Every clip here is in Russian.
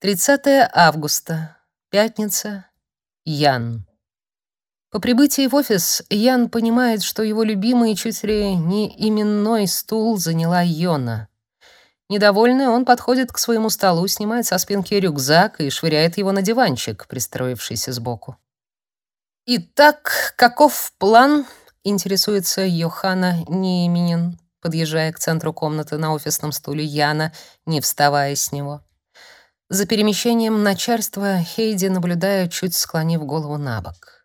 30 августа. Пятница. Ян. По прибытии в офис Ян понимает, что его любимый чуть ли не именной стул заняла Йона. Недовольный, он подходит к своему столу, снимает со спинки рюкзак и швыряет его на диванчик, пристроившийся сбоку. «Итак, каков план?» — интересуется Йохана Ниеменин, подъезжая к центру комнаты на офисном стуле Яна, не вставая с него. За перемещением начальства Хейди наблюдает, чуть склонив голову на бок.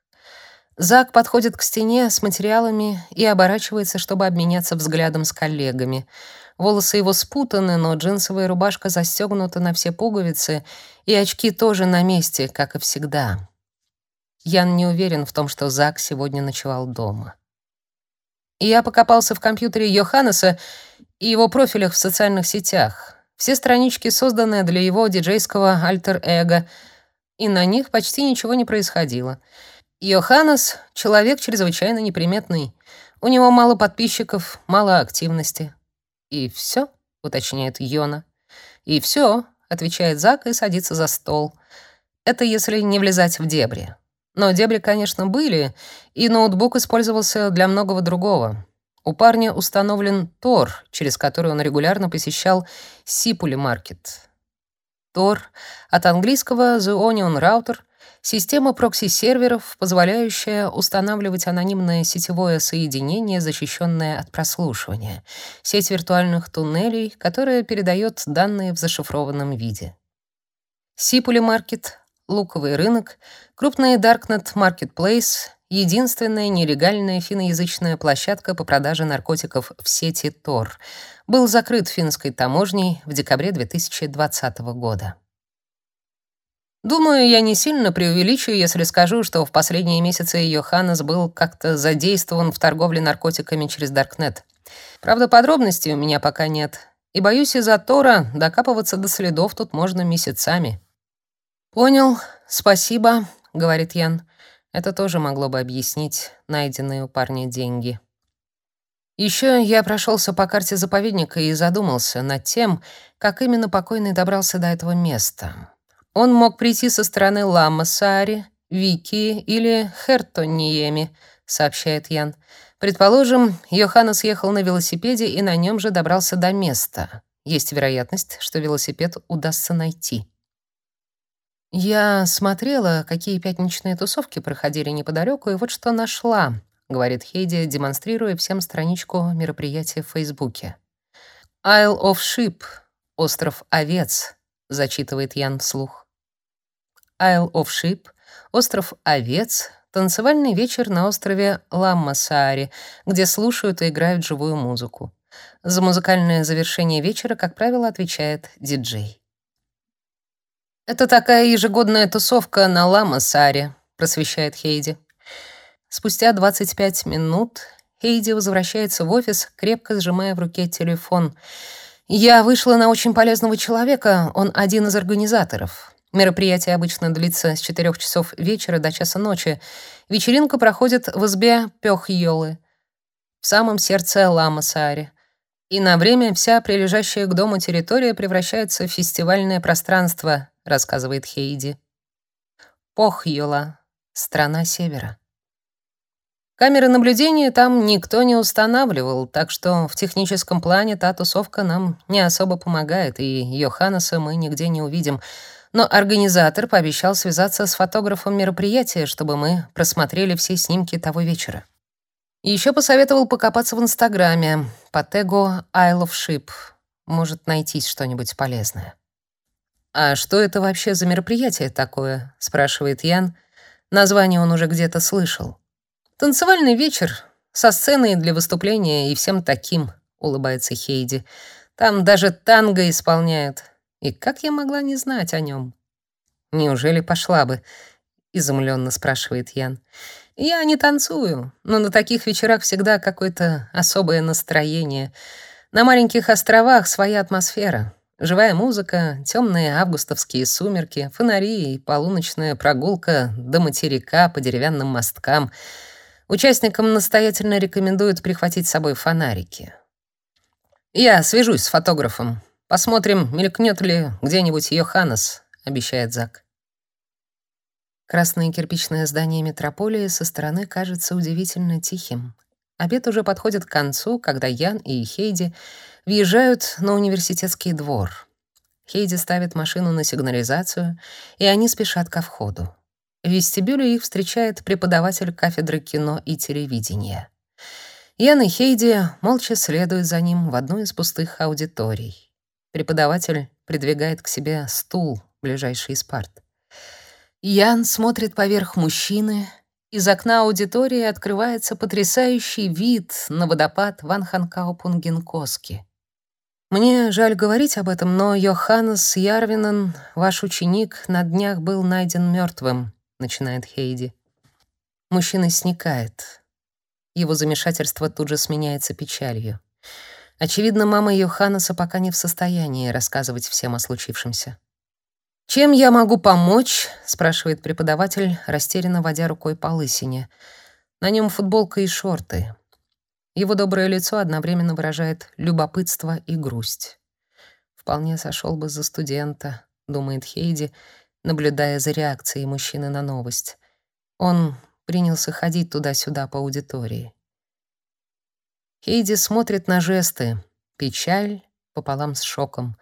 Зак подходит к стене с материалами и оборачивается, чтобы обменяться взглядом с коллегами. Волосы его спутаны, но джинсовая рубашка застегнута на все пуговицы, и очки тоже на месте, как и всегда. Ян не уверен в том, что Зак сегодня ночевал дома. Я покопался в компьютере Йоханнеса и его профилях в социальных сетях. Все странички созданы для его диджейского альтер-эго, и на них почти ничего не происходило. Йоханнес — человек чрезвычайно неприметный. У него мало подписчиков, мало активности. «И все?» — уточняет Йона. «И все», — отвечает Зак и садится за стол. Это если не влезать в дебри. Но дебри, конечно, были, и ноутбук использовался для многого другого. У парня установлен Tor, через который он регулярно посещал Сипули Маркет. Tor от английского The Onion Router — система прокси-серверов, позволяющая устанавливать анонимное сетевое соединение, защищенное от прослушивания, сеть виртуальных туннелей, которая передает данные в зашифрованном виде. Сипули Маркет — луковый рынок, крупный Darknet Marketplace — единственная нелегальная финноязычная площадка по продаже наркотиков в сети Тор, был закрыт финской таможней в декабре 2020 года. Думаю, я не сильно преувеличу, если скажу, что в последние месяцы Йоханнес был как-то задействован в торговле наркотиками через Даркнет. Правда, подробностей у меня пока нет. И боюсь, из-за Тора докапываться до следов тут можно месяцами. «Понял, спасибо», — говорит Ян. Это тоже могло бы объяснить найденные у парня деньги. Еще я прошелся по карте заповедника и задумался над тем, как именно покойный добрался до этого места. Он мог прийти со стороны Ламасари, Вики или Хертониеми, сообщает Ян. Предположим, Йоханнес ехал на велосипеде и на нем же добрался до места. Есть вероятность, что велосипед удастся найти. «Я смотрела, какие пятничные тусовки проходили неподалеку, и вот что нашла», — говорит Хейди, демонстрируя всем страничку мероприятия в Фейсбуке. «Isle of Sheep, остров Овец», — зачитывает Ян вслух. Isle of Sheep, остров Овец, танцевальный вечер на острове Ламмасаари, где слушают и играют живую музыку. За музыкальное завершение вечера, как правило, отвечает диджей. «Это такая ежегодная тусовка на Ламасаре», — просвещает Хейди. Спустя 25 минут Хейди возвращается в офис, крепко сжимая в руке телефон. «Я вышла на очень полезного человека, он один из организаторов. Мероприятие обычно длится с 4 часов вечера до часа ночи. Вечеринка проходит в избе Пёхьёлы, в самом сердце Ламасаре. И на время вся прилежащая к дому территория превращается в фестивальное пространство, рассказывает Хейди. Похьюла, страна севера. Камеры наблюдения там никто не устанавливал, так что в техническом плане та тусовка нам не особо помогает, и Йоханнеса мы нигде не увидим. Но организатор пообещал связаться с фотографом мероприятия, чтобы мы просмотрели все снимки того вечера. И еще посоветовал покопаться в Инстаграме по тегу Isle of Ship. Может найтись что-нибудь полезное. «А что это вообще за мероприятие такое?» — спрашивает Ян. Название он уже где-то слышал. «Танцевальный вечер со сценой для выступления и всем таким», — улыбается Хейди. «Там даже танго исполняют. И как я могла не знать о нем?» «Неужели пошла бы?» — изумленно спрашивает Ян. «Я не танцую, но на таких вечерах всегда какое-то особое настроение. На маленьких островах своя атмосфера. Живая музыка, темные августовские сумерки, фонари и полуночная прогулка до материка по деревянным мосткам. Участникам настоятельно рекомендуют прихватить с собой фонарики. Я свяжусь с фотографом. Посмотрим, мелькнет ли где-нибудь Йоханнес, — обещает Зак. Красное кирпичное здание метрополии со стороны кажется удивительно тихим. Обед уже подходит к концу, когда Ян и Хейди въезжают на университетский двор. Хейди ставит машину на сигнализацию, и они спешат ко входу. В вестибюле их встречает преподаватель кафедры кино и телевидения. Ян и Хейди молча следуют за ним в одну из пустых аудиторий. Преподаватель придвигает к себе стул, ближайший из парт. Ян смотрит поверх мужчины. Из окна аудитории открывается потрясающий вид на водопад Ванханкаупунгенкоски. Мне жаль говорить об этом, но Йоханнес Ярвинен, ваш ученик, на днях был найден мертвым, начинает Хейди. Мужчина сникает. Его замешательство тут же сменяется печалью. Очевидно, мама Йоханнеса пока не в состоянии рассказывать всем о случившемся. «Чем я могу помочь?» — спрашивает преподаватель, растерянно водя рукой по лысине. На нем футболка и шорты. Его доброе лицо одновременно выражает любопытство и грусть. «Вполне сошел бы за студента», — думает Хейди, наблюдая за реакцией мужчины на новость. Он принялся ходить туда-сюда по аудитории. Хейди смотрит на жесты. Печаль пополам с шоком.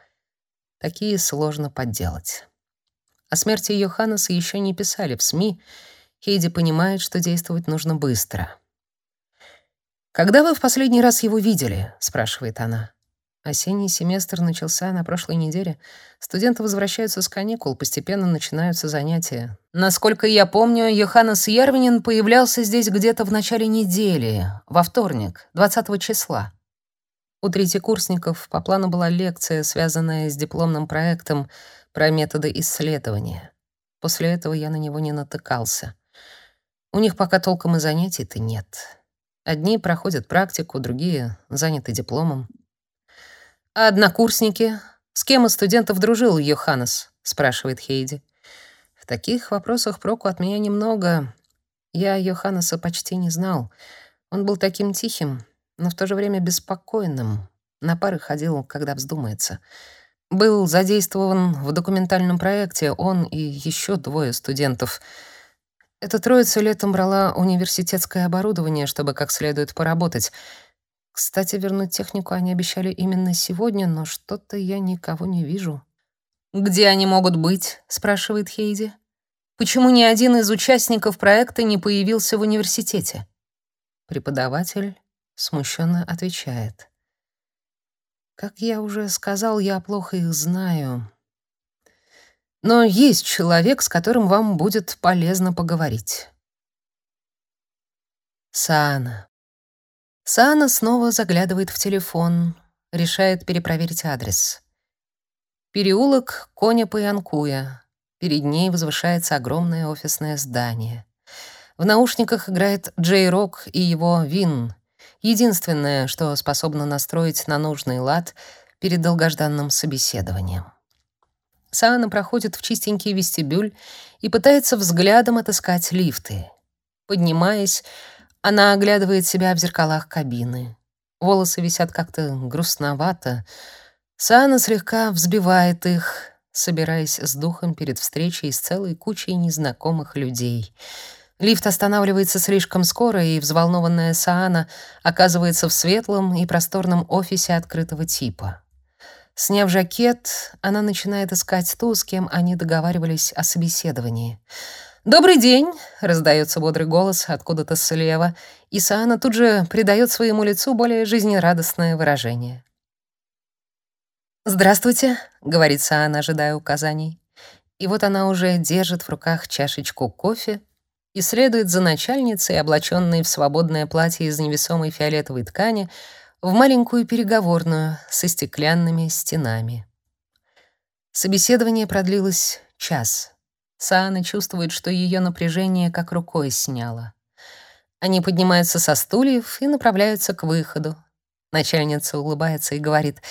Такие сложно подделать. О смерти Йоханнеса еще не писали в СМИ. Хейди понимает, что действовать нужно быстро. «Когда вы в последний раз его видели?» — спрашивает она. Осенний семестр начался на прошлой неделе. Студенты возвращаются с каникул, постепенно начинаются занятия. Насколько я помню, Йоханнес Ярвинин появлялся здесь где-то в начале недели, во вторник, 20 числа. У третьекурсников по плану была лекция, связанная с дипломным проектом — про методы исследования. После этого я на него не натыкался. У них пока толком и занятий-то нет. Одни проходят практику, другие заняты дипломом. «А однокурсники? С кем из студентов дружил Йоханнес?» — спрашивает Хейди. «В таких вопросах проку от меня немного. Я Йоханнеса почти не знал. Он был таким тихим, но в то же время беспокойным. На пары ходил, когда вздумается. Был задействован в документальном проекте он и еще двое студентов. Эта троица летом брала университетское оборудование, чтобы как следует поработать. Кстати, вернуть технику они обещали именно сегодня, но что-то я никого не вижу. «Где они могут быть?» — спрашивает Хейди. «Почему ни один из участников проекта не появился в университете?» Преподаватель смущенно отвечает. Как я уже сказал, я плохо их знаю. Но есть человек, с которым вам будет полезно поговорить. Саана. Саана снова заглядывает в телефон, решает перепроверить адрес. Переулок Коня-Паянкуя. Перед ней возвышается огромное офисное здание. В наушниках играет Джей Рок и его Вин — единственное, что способно настроить на нужный лад перед долгожданным собеседованием. Саана проходит в чистенький вестибюль и пытается взглядом отыскать лифты. Поднимаясь, она оглядывает себя в зеркалах кабины. Волосы висят как-то грустновато. Саана слегка взбивает их, собираясь с духом перед встречей с целой кучей незнакомых людей — Лифт останавливается слишком скоро, и взволнованная Саана оказывается в светлом и просторном офисе открытого типа. Сняв жакет, она начинает искать ту, с кем они договаривались о собеседовании. «Добрый день!» — раздается бодрый голос откуда-то слева, и Саана тут же придает своему лицу более жизнерадостное выражение. «Здравствуйте», — говорит Саана, ожидая указаний. И вот она уже держит в руках чашечку кофе и следует за начальницей, облаченной в свободное платье из невесомой фиолетовой ткани, в маленькую переговорную со стеклянными стенами. Собеседование продлилось час. Саана чувствует, что ее напряжение как рукой сняло. Они поднимаются со стульев и направляются к выходу. Начальница улыбается и говорит: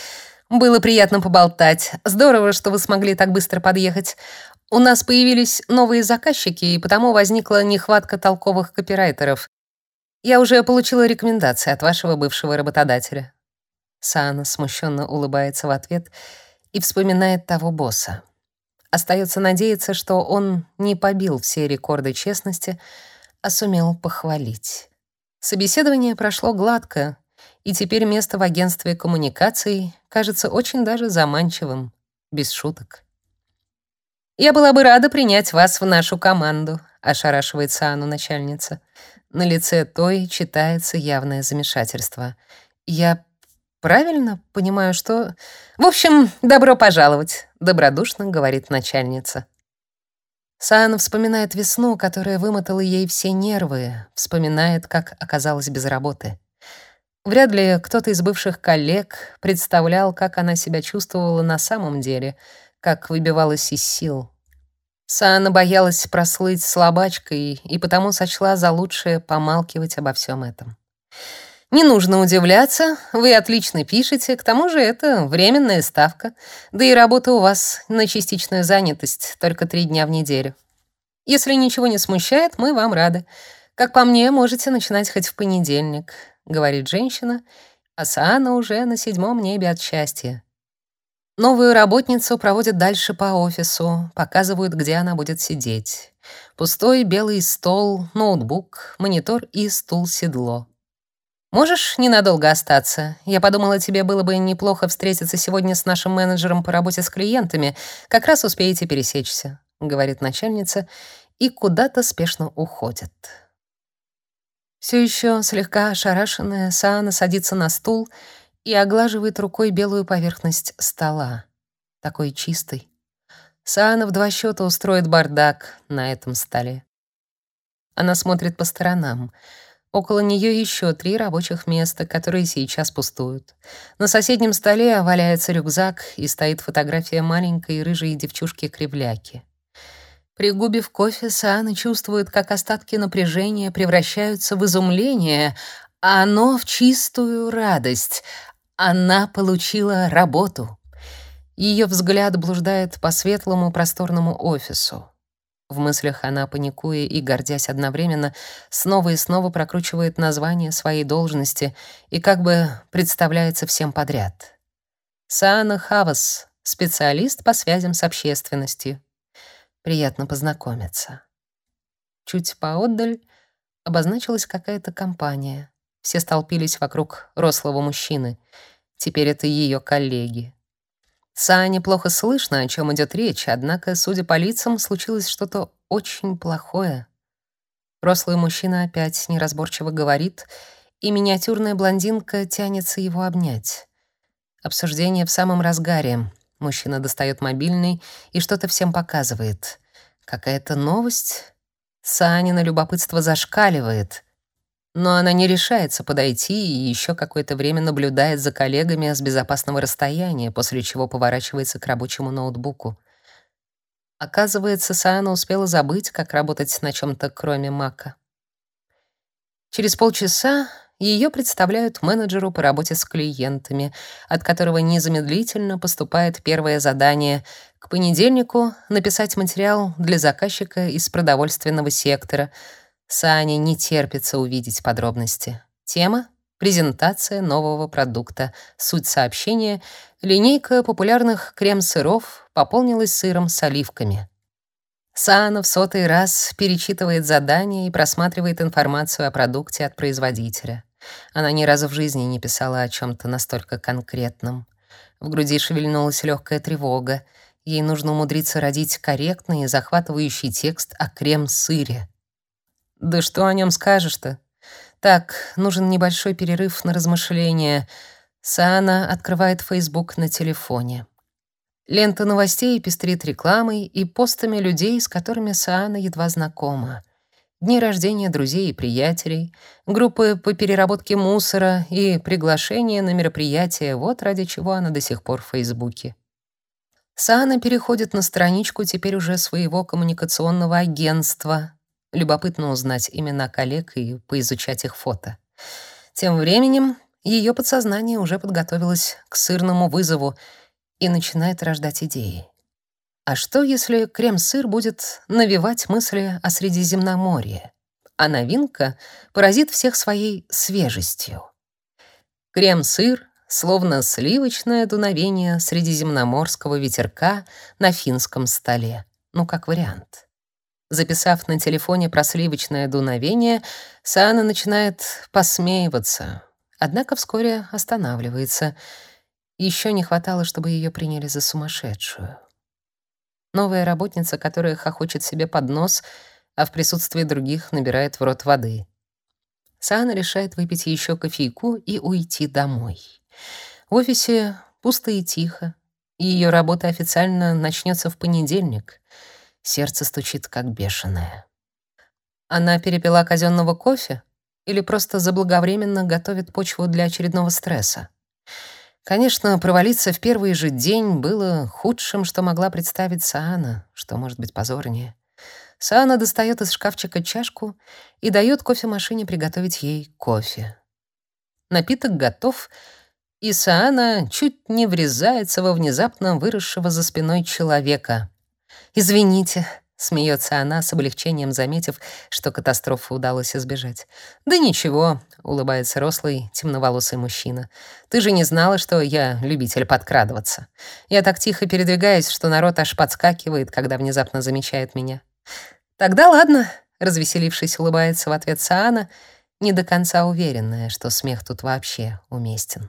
"Было приятно поболтать. Здорово, что вы смогли так быстро подъехать. У нас появились новые заказчики, и потому возникла нехватка толковых копирайтеров. Я уже получила рекомендации от вашего бывшего работодателя. Саана смущенно улыбается в ответ и вспоминает того босса. Остается надеяться, что он не побил все рекорды честности, а сумел похвалить. Собеседование прошло гладко, и теперь место в агентстве коммуникаций кажется очень даже заманчивым, без шуток. «Я была бы рада принять вас в нашу команду», — ошарашивается Анну начальница. На лице той читается явное замешательство. «Я правильно понимаю, что...» «В общем, добро пожаловать», — добродушно говорит начальница. Саана вспоминает весну, которая вымотала ей все нервы, вспоминает, как оказалась без работы. Вряд ли кто-то из бывших коллег представлял, как она себя чувствовала на самом деле, как выбивалась из сил. Саана боялась прослыть слабачкой и потому сочла за лучшее помалкивать обо всем этом. Не нужно удивляться, вы отлично пишете, к тому же это временная ставка, да и работа у вас на частичную занятость, только три дня в неделю. Если ничего не смущает, мы вам рады. Как по мне, можете начинать хоть в понедельник говорит женщина, а Саана уже на седьмом небе от счастья. Новую работницу проводят дальше по офису, показывают, где она будет сидеть. Пустой белый стол, ноутбук, монитор и стул-седло. Можешь ненадолго остаться? Я подумала, тебе было бы неплохо встретиться сегодня с нашим менеджером по работе с клиентами. Как раз успеете пересечься, говорит начальница и куда-то спешно уходит. Все еще слегка ошарашенная, Саана садится на стул и оглаживает рукой белую поверхность стола. Такой чистый. Саана в два счета устроит бардак на этом столе. Она смотрит по сторонам. Около нее еще три рабочих места, которые сейчас пустуют. На соседнем столе валяется рюкзак и стоит фотография маленькой рыжей девчушки-кривляки. Пригубив кофе, Саана чувствует, как остатки напряжения превращаются в изумление, а оно в чистую радость. Она получила работу. Ее взгляд блуждает по светлому просторному офису. В мыслях она, паникуя и гордясь одновременно, снова и снова прокручивает название своей должности и как бы представляется всем подряд. Саана Хавас, специалист по связям с общественностью. Приятно познакомиться. Чуть поотдаль обозначилась какая-то компания. Все столпились вокруг рослого мужчины. Теперь это ее коллеги. Сане плохо слышно, о чем идет речь, однако, судя по лицам, случилось что-то очень плохое. Рослый мужчина опять неразборчиво говорит, и миниатюрная блондинка тянется его обнять. Обсуждение в самом разгаре. Мужчина достает мобильный и что-то всем показывает. Какая-то новость? Санина любопытство зашкаливает. Но она не решается подойти и еще какое-то время наблюдает за коллегами с безопасного расстояния, после чего поворачивается к рабочему ноутбуку. Оказывается, Саана успела забыть, как работать на чем то кроме Мака. Через полчаса ее представляют менеджеру по работе с клиентами, от которого незамедлительно поступает первое задание к понедельнику написать материал для заказчика из продовольственного сектора. Сане не терпится увидеть подробности. Тема презентация нового продукта. Суть сообщения линейка популярных крем-сыров пополнилась сыром с оливками. Саана в сотый раз перечитывает задание и просматривает информацию о продукте от производителя. Она ни разу в жизни не писала о чем то настолько конкретном. В груди шевельнулась легкая тревога. Ей нужно умудриться родить корректный и захватывающий текст о крем-сыре. Да что о нем скажешь-то? Так, нужен небольшой перерыв на размышления. Саана открывает Facebook на телефоне. Лента новостей пестрит рекламой и постами людей, с которыми Саана едва знакома дни рождения друзей и приятелей, группы по переработке мусора и приглашения на мероприятия, вот ради чего она до сих пор в Фейсбуке. Саана переходит на страничку теперь уже своего коммуникационного агентства. Любопытно узнать имена коллег и поизучать их фото. Тем временем ее подсознание уже подготовилось к сырному вызову и начинает рождать идеи. А что, если крем-сыр будет навевать мысли о Средиземноморье, а новинка поразит всех своей свежестью? Крем-сыр словно сливочное дуновение средиземноморского ветерка на финском столе. Ну, как вариант. Записав на телефоне про сливочное дуновение, Саана начинает посмеиваться, однако вскоре останавливается. Еще не хватало, чтобы ее приняли за сумасшедшую. Новая работница, которая хохочет себе под нос, а в присутствии других набирает в рот воды. Саана решает выпить еще кофейку и уйти домой. В офисе пусто и тихо. Ее работа официально начнется в понедельник. Сердце стучит как бешеное. Она перепила казенного кофе или просто заблаговременно готовит почву для очередного стресса? Конечно, провалиться в первый же день было худшим, что могла представить Саана, что может быть позорнее. Саана достает из шкафчика чашку и дает кофемашине приготовить ей кофе. Напиток готов, и Саана чуть не врезается во внезапно выросшего за спиной человека. «Извините», — смеется она, с облегчением заметив, что катастрофу удалось избежать. «Да ничего», — улыбается рослый, темноволосый мужчина. «Ты же не знала, что я любитель подкрадываться. Я так тихо передвигаюсь, что народ аж подскакивает, когда внезапно замечает меня». Тогда ладно, развеселившись, улыбается в ответ Саана, не до конца уверенная, что смех тут вообще уместен.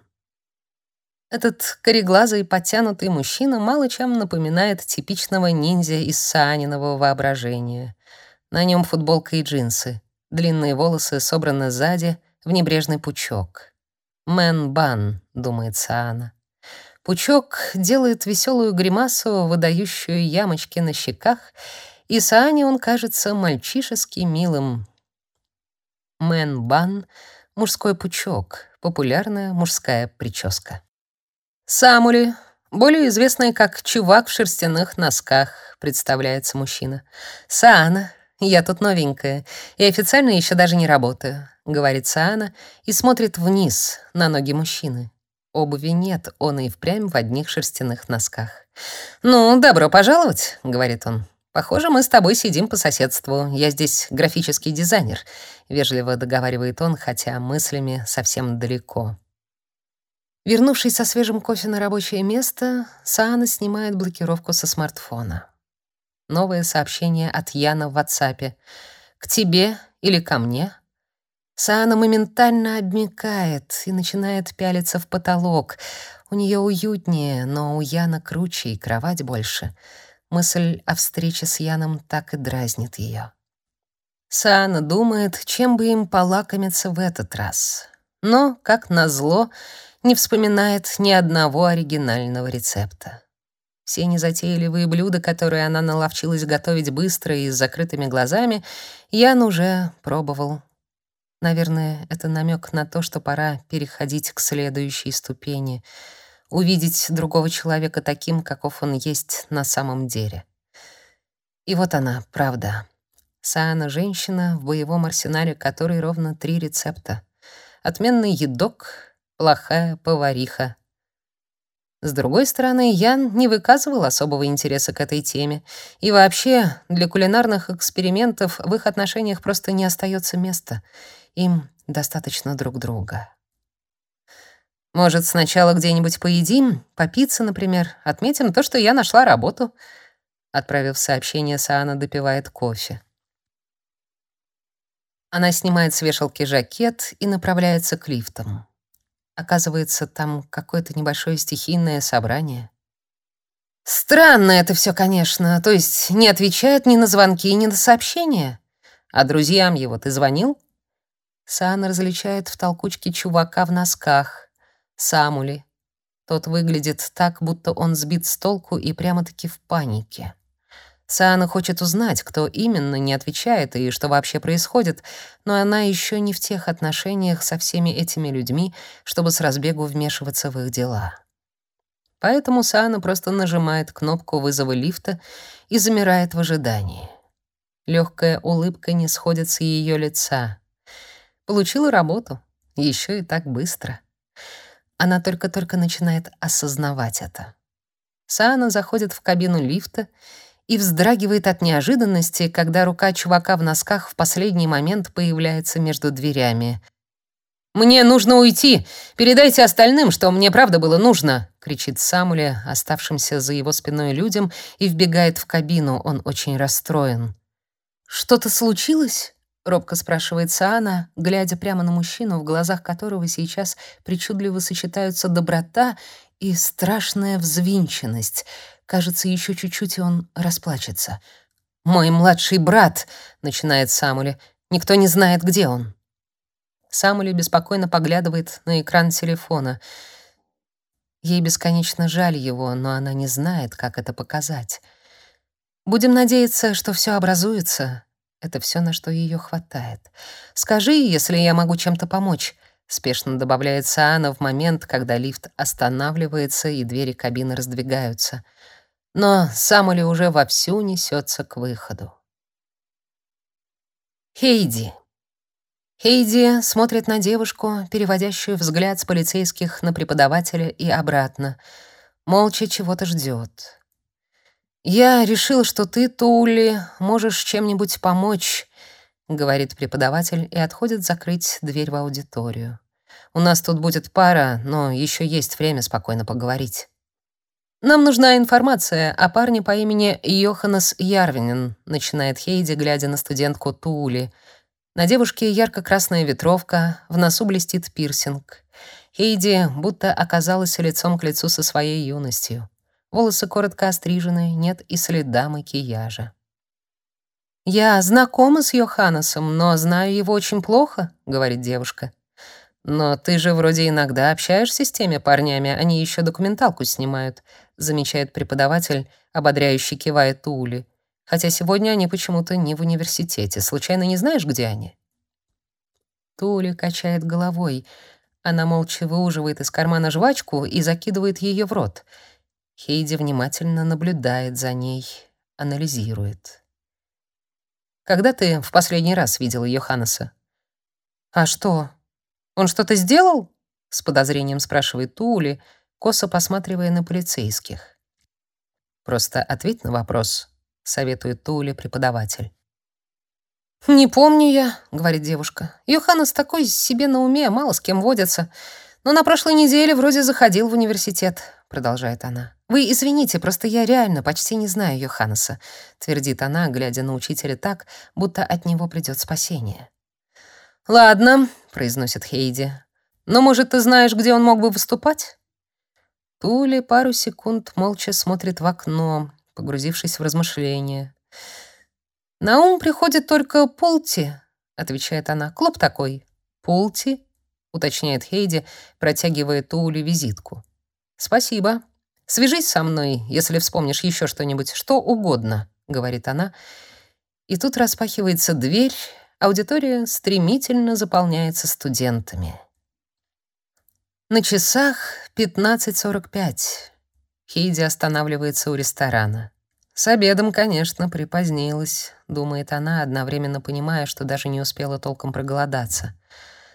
Этот кореглазый подтянутый мужчина мало чем напоминает типичного ниндзя из Сааниного воображения. На нем футболка и джинсы, длинные волосы собраны сзади в небрежный пучок. «Man bun», — думает Саана. Пучок делает веселую гримасу, выдающую ямочки на щеках — и Саане он кажется мальчишески милым. Man bun — мужской пучок, популярная мужская прическа. Самули, более известный как чувак в шерстяных носках, представляется мужчина. Саана, я тут новенькая и официально еще даже не работаю, говорит Саана и смотрит вниз на ноги мужчины. Обуви нет, он и впрямь в одних шерстяных носках. «Ну, добро пожаловать», — говорит он. Похоже, мы с тобой сидим по соседству. Я здесь графический дизайнер, вежливо договаривает он, хотя мыслями совсем далеко. Вернувшись со свежим кофе на рабочее место, Саана снимает блокировку со смартфона. Новое сообщение от Яна в WhatsApp. «К тебе или ко мне?» Саана моментально обмякает и начинает пялиться в потолок. У нее уютнее, но у Яна круче и кровать больше — Мысль о встрече с Яном так и дразнит ее. Саана думает, чем бы им полакомиться в этот раз. Но, как назло, не вспоминает ни одного оригинального рецепта. Все незатейливые блюда, которые она наловчилась готовить быстро и с закрытыми глазами, Ян уже пробовал. Наверное, это намек на то, что пора переходить к следующей ступени — увидеть другого человека таким, каков он есть на самом деле. И вот она, правда. Саана — женщина, в боевом арсенале которой ровно три рецепта. Отменный едок, плохая повариха. С другой стороны, Ян не выказывал особого интереса к этой теме, и вообще для кулинарных экспериментов в их отношениях просто не остается места. Им достаточно друг друга. Может, сначала где-нибудь поедим, попиться, например, отметим то, что я нашла работу. Отправив сообщение, Саана допивает кофе. Она снимает с вешалки жакет и направляется к лифтам. Оказывается, там какое-то небольшое стихийное собрание. Странно это все, конечно. То есть не отвечает ни на звонки, ни на сообщения. А друзьям его ты звонил? Саана различает в толкучке чувака в носках. Самули. Тот выглядит так, будто он сбит с толку и прямо-таки в панике. Саана хочет узнать, кто именно не отвечает и что вообще происходит, но она еще не в тех отношениях со всеми этими людьми, чтобы с разбегу вмешиваться в их дела. Поэтому Саана просто нажимает кнопку вызова лифта и замирает в ожидании. Легкая улыбка не сходит с ее лица. Получила работу, еще и так быстро. Она только-только начинает осознавать это. Саана заходит в кабину лифта и вздрагивает от неожиданности, когда рука чувака в носках в последний момент появляется между дверями. «Мне нужно уйти! Передайте остальным, что мне правда было нужно!» — кричит Самуле, оставшимся за его спиной людям, и вбегает в кабину. Он очень расстроен. «Что-то случилось?» — робко спрашивает Саана, глядя прямо на мужчину, в глазах которого сейчас причудливо сочетаются доброта и страшная взвинченность. Кажется, еще чуть-чуть, и он расплачется. «Мой младший брат!» — начинает Самуле. «Никто не знает, где он». Самули беспокойно поглядывает на экран телефона. Ей бесконечно жаль его, но она не знает, как это показать. Будем надеяться, что все образуется. Это все, на что ее хватает. Скажи, если я могу чем-то помочь, спешно добавляет Саана в момент, когда лифт останавливается и двери кабины раздвигаются. Но Самули уже вовсю несется к выходу. Хейди Хейди смотрит на девушку, переводящую взгляд с полицейских на преподавателя и обратно. Молча чего-то ждет. «Я решил, что ты, Тули, можешь чем-нибудь помочь», — говорит преподаватель и отходит закрыть дверь в аудиторию. «У нас тут будет пара, но еще есть время спокойно поговорить». «Нам нужна информация о парне по имени Йоханнес Ярвинен», — начинает Хейди, глядя на студентку Тули — на девушке ярко-красная ветровка, в носу блестит пирсинг. Хейди будто оказалась лицом к лицу со своей юностью. Волосы коротко острижены, нет и следа макияжа. «Я знакома с Йоханнесом, но знаю его очень плохо», — говорит девушка. «Но ты же вроде иногда общаешься с теми парнями, они еще документалку снимают», — замечает преподаватель, ободряюще кивая Тули. Хотя сегодня они почему-то не в университете. Случайно не знаешь, где они?» Туля качает головой. Она молча выуживает из кармана жвачку и закидывает ее в рот. Хейди внимательно наблюдает за ней, анализирует. «Когда ты в последний раз видела Йоханнеса?» «А что, он что-то сделал?» — с подозрением спрашивает Тули, косо посматривая на полицейских. «Просто ответь на вопрос», — советует Туля преподаватель. «Не помню я», — говорит девушка. «Йоханнес такой себе на уме, мало с кем водится. Но на прошлой неделе вроде заходил в университет», — продолжает она. «Вы извините, просто я реально почти не знаю Йоханнеса», — твердит она, глядя на учителя так, будто от него придет спасение. «Ладно», — произносит Хейди. «Но, может, ты знаешь, где он мог бы выступать?» Тули пару секунд молча смотрит в окно, погрузившись в размышления. «На ум приходит только Полти», — отвечает она. «Клуб такой». «Полти?» — уточняет Хейди, протягивая Тули визитку. «Спасибо. Свяжись со мной, если вспомнишь еще что-нибудь, что угодно», — говорит она. И тут распахивается дверь, аудитория стремительно заполняется студентами. На часах 15.45. Хейди останавливается у ресторана. С обедом, конечно, припозднилась, думает она, одновременно понимая, что даже не успела толком проголодаться.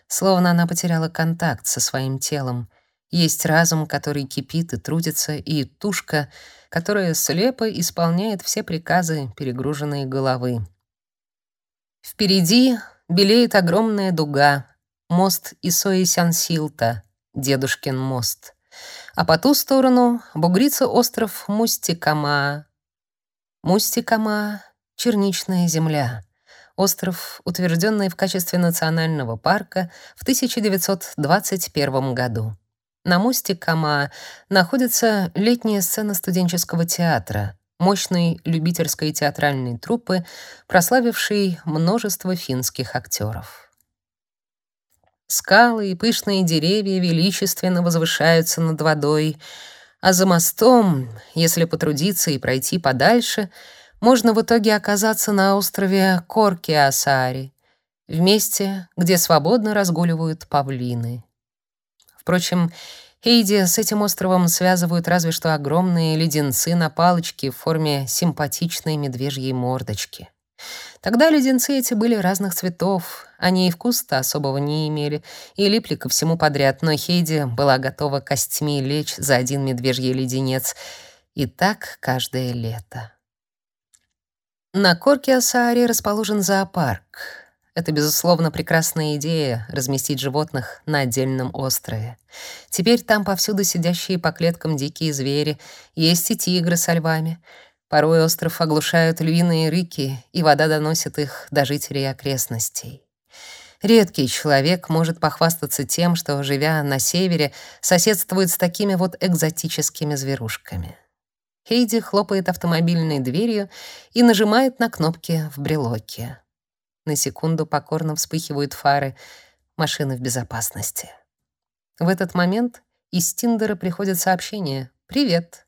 Словно она потеряла контакт со своим телом. Есть разум, который кипит и трудится, и тушка, которая слепо исполняет все приказы перегруженной головы. Впереди белеет огромная дуга, мост Исои-Сянсилта, дедушкин мост а по ту сторону бугрится остров Мустикама. Мустикама — черничная земля. Остров, утвержденный в качестве национального парка в 1921 году. На Мустикама находится летняя сцена студенческого театра, мощной любительской театральной труппы, прославившей множество финских актеров. Скалы и пышные деревья величественно возвышаются над водой, а за мостом, если потрудиться и пройти подальше, можно в итоге оказаться на острове Корки-Асари, в месте, где свободно разгуливают павлины. Впрочем, Хейди с этим островом связывают разве что огромные леденцы на палочке в форме симпатичной медвежьей мордочки. Тогда леденцы эти были разных цветов, они и вкуса особого не имели, и липли ко всему подряд, но Хейди была готова костьми лечь за один медвежий леденец. И так каждое лето. На корке Асаари расположен зоопарк. Это, безусловно, прекрасная идея — разместить животных на отдельном острове. Теперь там повсюду сидящие по клеткам дикие звери, есть и тигры со львами. Порой остров оглушают львиные рыки, и вода доносит их до жителей окрестностей. Редкий человек может похвастаться тем, что, живя на севере, соседствует с такими вот экзотическими зверушками. Хейди хлопает автомобильной дверью и нажимает на кнопки в брелоке. На секунду покорно вспыхивают фары. Машины в безопасности. В этот момент из Тиндера приходит сообщение «Привет».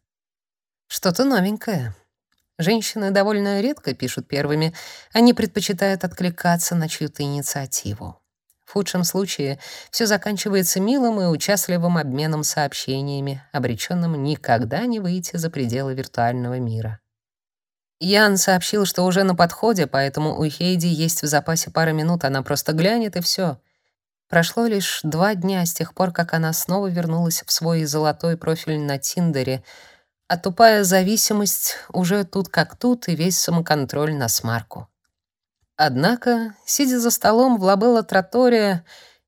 Что-то новенькое. Женщины довольно редко пишут первыми. Они предпочитают откликаться на чью-то инициативу. В худшем случае все заканчивается милым и участливым обменом сообщениями, обреченным никогда не выйти за пределы виртуального мира. Ян сообщил, что уже на подходе, поэтому у Хейди есть в запасе пара минут, она просто глянет и все. Прошло лишь два дня с тех пор, как она снова вернулась в свой золотой профиль на Тиндере, а тупая зависимость уже тут как тут и весь самоконтроль на смарку. Однако, сидя за столом в Лабелла Тротория,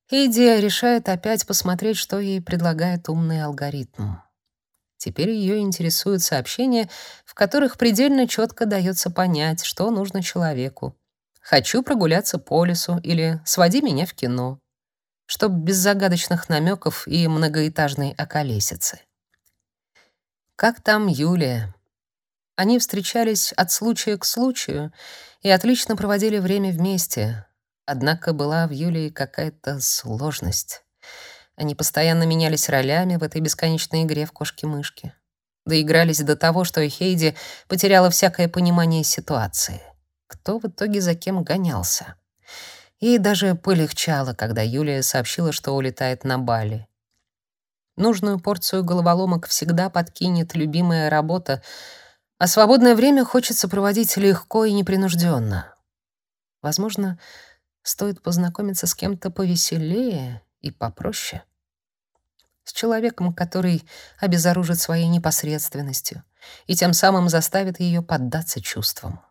Хейди решает опять посмотреть, что ей предлагает умный алгоритм. Теперь ее интересуют сообщения, в которых предельно четко дается понять, что нужно человеку. «Хочу прогуляться по лесу» или «Своди меня в кино», чтоб без загадочных намеков и многоэтажной околесицы. Как там Юлия? Они встречались от случая к случаю и отлично проводили время вместе, однако была в Юлии какая-то сложность. Они постоянно менялись ролями в этой бесконечной игре в кошки-мышки. Доигрались до того, что Хейди потеряла всякое понимание ситуации. Кто в итоге за кем гонялся? Ей даже полегчало, когда Юлия сообщила, что улетает на Бали. Нужную порцию головоломок всегда подкинет любимая работа, а свободное время хочется проводить легко и непринужденно. Возможно, стоит познакомиться с кем-то повеселее и попроще с человеком, который обезоружит своей непосредственностью и тем самым заставит ее поддаться чувствам.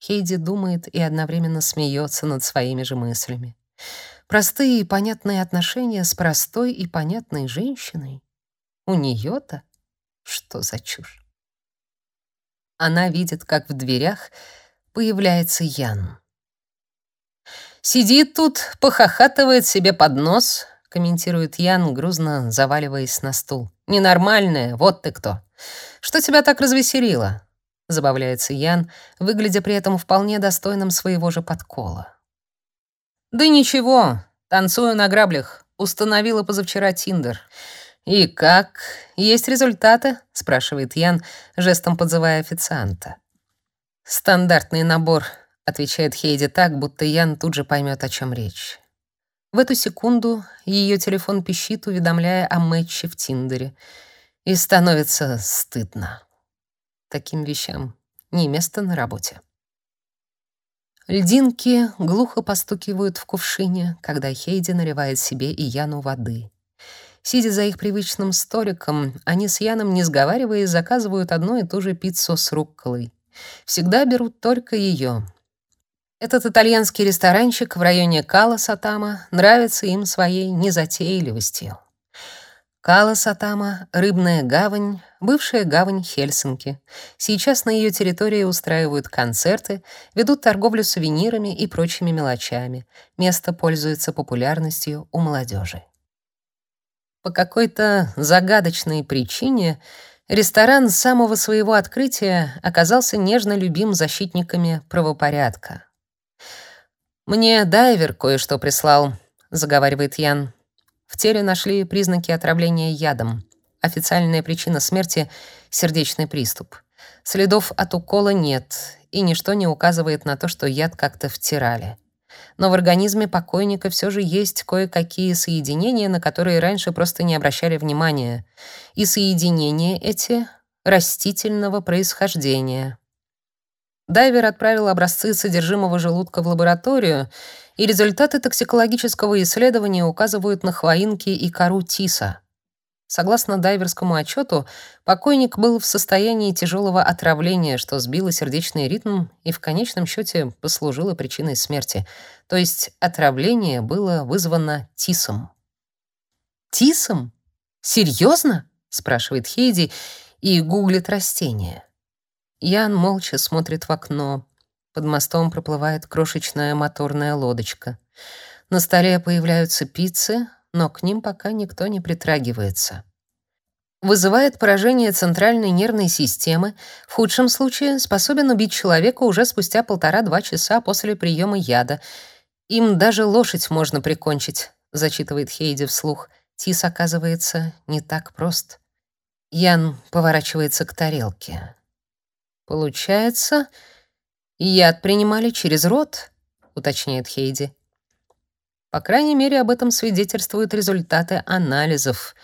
Хейди думает и одновременно смеется над своими же мыслями. Простые и понятные отношения с простой и понятной женщиной. У нее-то что за чушь? Она видит, как в дверях появляется Ян. Сидит тут, похохатывает себе под нос — комментирует Ян, грузно заваливаясь на стул. Ненормальная, вот ты кто. Что тебя так развеселило? Забавляется Ян, выглядя при этом вполне достойным своего же подкола. Да ничего, танцую на граблях. Установила позавчера Тиндер. И как? Есть результаты? спрашивает Ян, жестом подзывая официанта. Стандартный набор, отвечает Хейди так, будто Ян тут же поймет, о чем речь. В эту секунду ее телефон пищит, уведомляя о матче в Тиндере. И становится стыдно. Таким вещам не место на работе. Льдинки глухо постукивают в кувшине, когда Хейди наливает себе и Яну воды. Сидя за их привычным столиком, они с Яном, не сговариваясь, заказывают одну и ту же пиццу с рукколой. Всегда берут только ее, этот итальянский ресторанчик в районе Кала-Сатама нравится им своей незатейливостью. Кала-Сатама — рыбная гавань, бывшая гавань Хельсинки. Сейчас на ее территории устраивают концерты, ведут торговлю сувенирами и прочими мелочами. Место пользуется популярностью у молодежи. По какой-то загадочной причине ресторан с самого своего открытия оказался нежно любим защитниками правопорядка. «Мне дайвер кое-что прислал», — заговаривает Ян. В теле нашли признаки отравления ядом. Официальная причина смерти — сердечный приступ. Следов от укола нет, и ничто не указывает на то, что яд как-то втирали. Но в организме покойника все же есть кое-какие соединения, на которые раньше просто не обращали внимания. И соединения эти растительного происхождения. Дайвер отправил образцы содержимого желудка в лабораторию, и результаты токсикологического исследования указывают на хвоинки и кору тиса. Согласно дайверскому отчету, покойник был в состоянии тяжелого отравления, что сбило сердечный ритм и в конечном счете послужило причиной смерти. То есть отравление было вызвано тисом. «Тисом? Серьезно?» — спрашивает Хейди и гуглит растение. Ян молча смотрит в окно. Под мостом проплывает крошечная моторная лодочка. На столе появляются пиццы, но к ним пока никто не притрагивается. Вызывает поражение центральной нервной системы, в худшем случае способен убить человека уже спустя полтора-два часа после приема яда. Им даже лошадь можно прикончить, зачитывает Хейди вслух. Тис оказывается не так прост. Ян поворачивается к тарелке. Получается, яд принимали через рот, уточняет Хейди. По крайней мере, об этом свидетельствуют результаты анализов.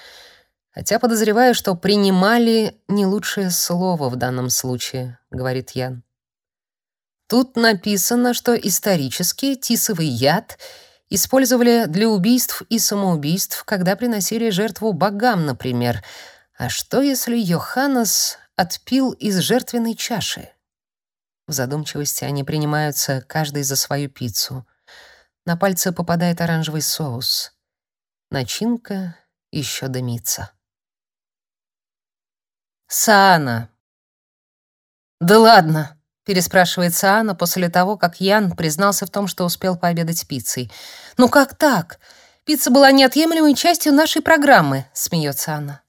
Хотя подозреваю, что принимали не лучшее слово в данном случае, говорит Ян. Тут написано, что исторически тисовый яд использовали для убийств и самоубийств, когда приносили жертву богам, например. А что если Йоханнес отпил из жертвенной чаши? В задумчивости они принимаются каждый за свою пиццу. На пальцы попадает оранжевый соус. Начинка еще дымится. Саана. Да ладно, переспрашивает Саана после того, как Ян признался в том, что успел пообедать пиццей. Ну как так? Пицца была неотъемлемой частью нашей программы, смеется она.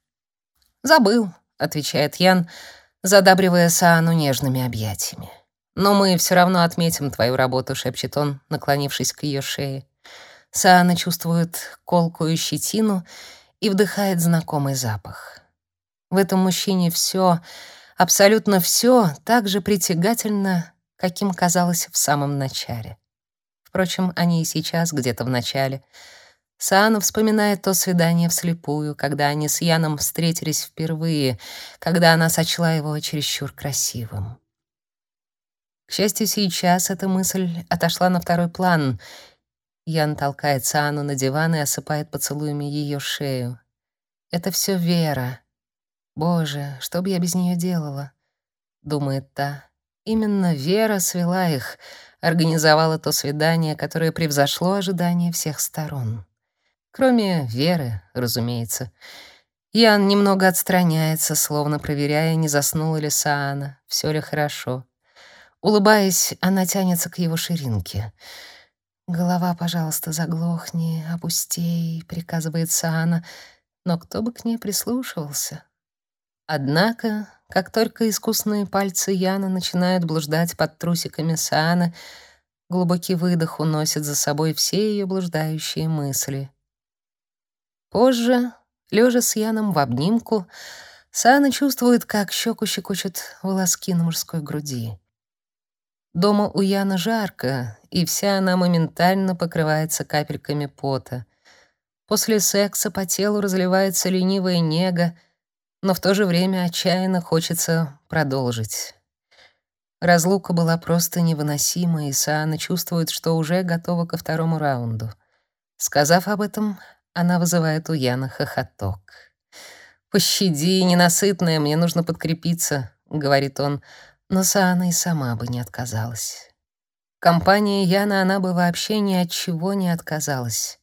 Забыл, отвечает Ян, задабривая Саану нежными объятиями. «Но мы все равно отметим твою работу», — шепчет он, наклонившись к ее шее. Саана чувствует колкую щетину и вдыхает знакомый запах. В этом мужчине все, абсолютно все, так же притягательно, каким казалось в самом начале. Впрочем, они и сейчас где-то в начале. Саана вспоминает то свидание вслепую, когда они с Яном встретились впервые, когда она сочла его чересчур красивым. К счастью, сейчас эта мысль отошла на второй план. Ян толкает Саану на диван и осыпает поцелуями ее шею. «Это все Вера. Боже, что бы я без нее делала?» — думает та. Именно Вера свела их, организовала то свидание, которое превзошло ожидания всех сторон. Кроме Веры, разумеется. Ян немного отстраняется, словно проверяя, не заснула ли Саана, все ли хорошо. Улыбаясь, она тянется к его ширинке. «Голова, пожалуйста, заглохни, опустей», — приказывает Саана, но кто бы к ней прислушивался? Однако, как только искусные пальцы Яна начинают блуждать под трусиками Сааны, глубокий выдох уносит за собой все ее блуждающие мысли. Позже, лежа с Яном в обнимку, Саана чувствует, как щеку щекочут волоски на мужской груди. Дома у Яны жарко, и вся она моментально покрывается капельками пота. После секса по телу разливается ленивая нега, но в то же время отчаянно хочется продолжить. Разлука была просто невыносима, и Саана чувствует, что уже готова ко второму раунду. Сказав об этом, она вызывает у Яна хохоток. «Пощади, ненасытная, мне нужно подкрепиться», — говорит он, но Саана и сама бы не отказалась. Компания Яна она бы вообще ни от чего не отказалась.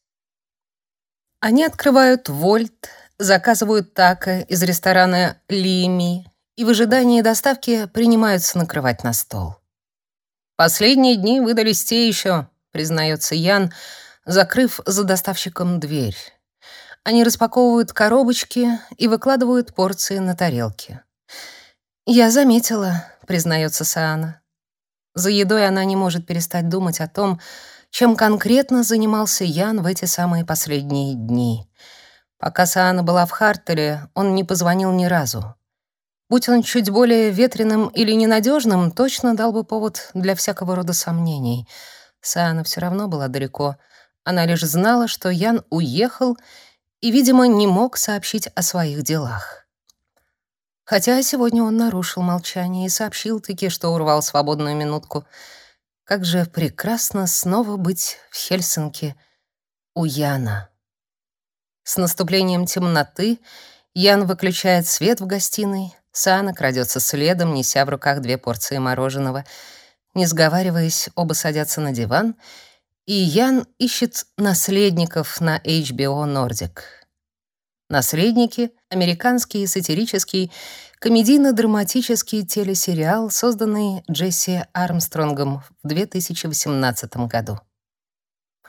Они открывают Вольт, заказывают тако из ресторана Лими и в ожидании доставки принимаются накрывать на стол. Последние дни выдались те еще, признается Ян, закрыв за доставщиком дверь. Они распаковывают коробочки и выкладывают порции на тарелки. «Я заметила», — признается Саана. За едой она не может перестать думать о том, чем конкретно занимался Ян в эти самые последние дни. Пока Саана была в Хартере, он не позвонил ни разу. Будь он чуть более ветреным или ненадежным, точно дал бы повод для всякого рода сомнений. Саана все равно была далеко. Она лишь знала, что Ян уехал и, видимо, не мог сообщить о своих делах. Хотя сегодня он нарушил молчание и сообщил таки, что урвал свободную минутку. Как же прекрасно снова быть в Хельсинки у Яна. С наступлением темноты Ян выключает свет в гостиной, Саана крадется следом, неся в руках две порции мороженого. Не сговариваясь, оба садятся на диван, и Ян ищет наследников на HBO Nordic. Наследники — американский сатирический комедийно-драматический телесериал, созданный Джесси Армстронгом в 2018 году.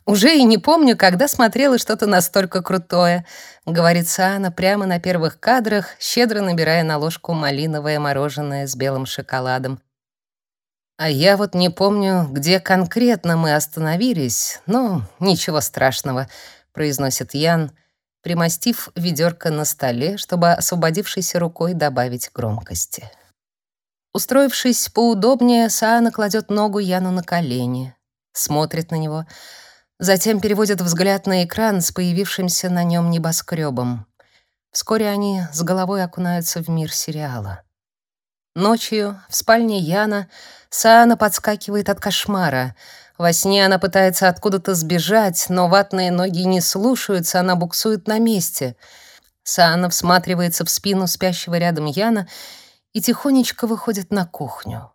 Уже и не помню, когда смотрела что-то настолько крутое, говорит Саана прямо на первых кадрах, щедро набирая на ложку малиновое мороженое с белым шоколадом. А я вот не помню, где конкретно мы остановились, но ничего страшного, произносит Ян, примостив ведерко на столе, чтобы освободившейся рукой добавить громкости. Устроившись поудобнее, Саана кладет ногу Яну на колени, смотрит на него — Затем переводят взгляд на экран с появившимся на нем небоскребом. Вскоре они с головой окунаются в мир сериала. Ночью в спальне Яна Саана подскакивает от кошмара. Во сне она пытается откуда-то сбежать, но ватные ноги не слушаются, она буксует на месте. Саана всматривается в спину спящего рядом Яна и тихонечко выходит на кухню.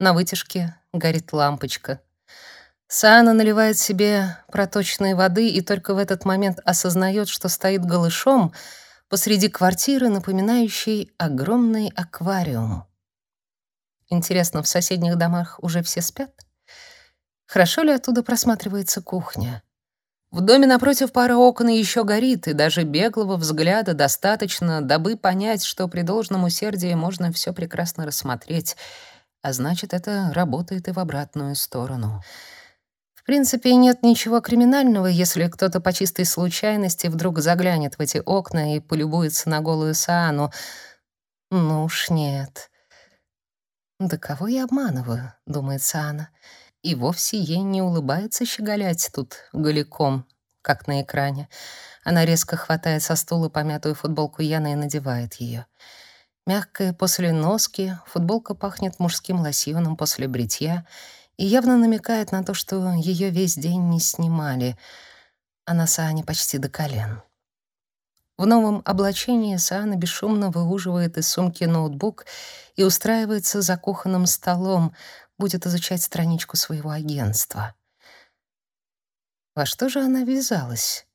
На вытяжке горит лампочка. Саана наливает себе проточной воды и только в этот момент осознает, что стоит голышом посреди квартиры, напоминающей огромный аквариум. Интересно, в соседних домах уже все спят? Хорошо ли оттуда просматривается кухня? В доме напротив пара окон еще горит, и даже беглого взгляда достаточно, дабы понять, что при должном усердии можно все прекрасно рассмотреть, а значит, это работает и в обратную сторону — в принципе, нет ничего криминального, если кто-то по чистой случайности вдруг заглянет в эти окна и полюбуется на голую Саану. Ну уж нет. «Да кого я обманываю?» — думает Саана. И вовсе ей не улыбается щеголять тут голиком, как на экране. Она резко хватает со стула помятую футболку Яны и надевает ее. Мягкая после носки, футболка пахнет мужским лосьоном после бритья — и явно намекает на то, что ее весь день не снимали, а на Саане почти до колен. В новом облачении Саана бесшумно выуживает из сумки ноутбук и устраивается за кухонным столом, будет изучать страничку своего агентства. Во что же она ввязалась?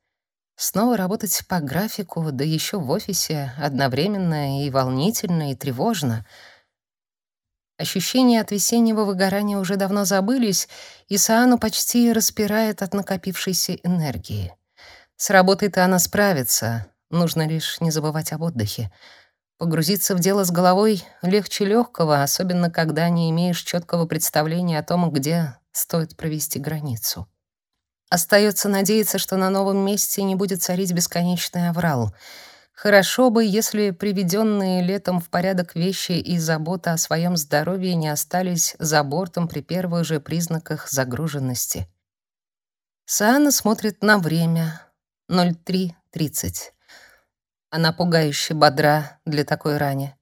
Снова работать по графику, да еще в офисе, одновременно и волнительно, и тревожно — Ощущения от весеннего выгорания уже давно забылись, и Саану почти распирает от накопившейся энергии. С работой-то она справится, нужно лишь не забывать об отдыхе. Погрузиться в дело с головой легче легкого, особенно когда не имеешь четкого представления о том, где стоит провести границу. Остается надеяться, что на новом месте не будет царить бесконечный аврал — Хорошо бы, если приведенные летом в порядок вещи и забота о своем здоровье не остались за бортом при первых же признаках загруженности. Саана смотрит на время. 03.30. Она пугающе бодра для такой рани.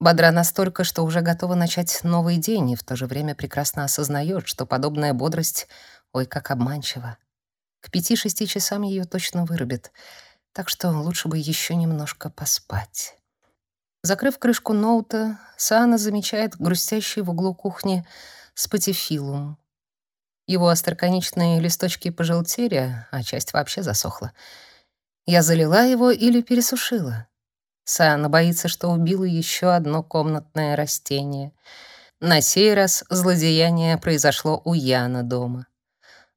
Бодра настолько, что уже готова начать новый день и в то же время прекрасно осознает, что подобная бодрость, ой, как обманчива. К пяти-шести часам ее точно вырубит — так что лучше бы еще немножко поспать. Закрыв крышку ноута, Саана замечает грустящий в углу кухни спатифилум. Его остроконечные листочки пожелтели, а часть вообще засохла. Я залила его или пересушила. Саана боится, что убила еще одно комнатное растение. На сей раз злодеяние произошло у Яна дома.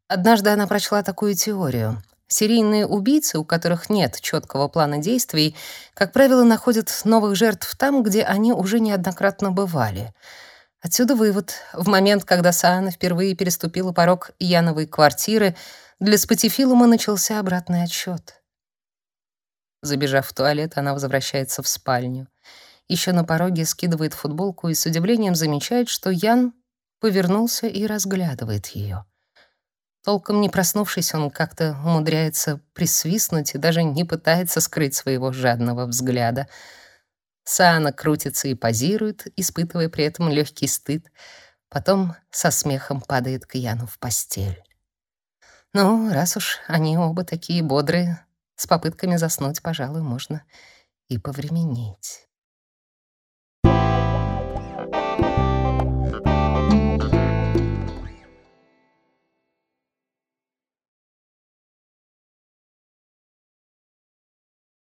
Однажды она прочла такую теорию. Серийные убийцы, у которых нет четкого плана действий, как правило, находят новых жертв там, где они уже неоднократно бывали. Отсюда вывод. В момент, когда Саана впервые переступила порог Яновой квартиры, для Спатифилума начался обратный отсчет. Забежав в туалет, она возвращается в спальню. Еще на пороге скидывает футболку и с удивлением замечает, что Ян повернулся и разглядывает ее. Толком не проснувшись, он как-то умудряется присвистнуть и даже не пытается скрыть своего жадного взгляда. Саана крутится и позирует, испытывая при этом легкий стыд. Потом со смехом падает к Яну в постель. Ну, раз уж они оба такие бодрые, с попытками заснуть, пожалуй, можно и повременить.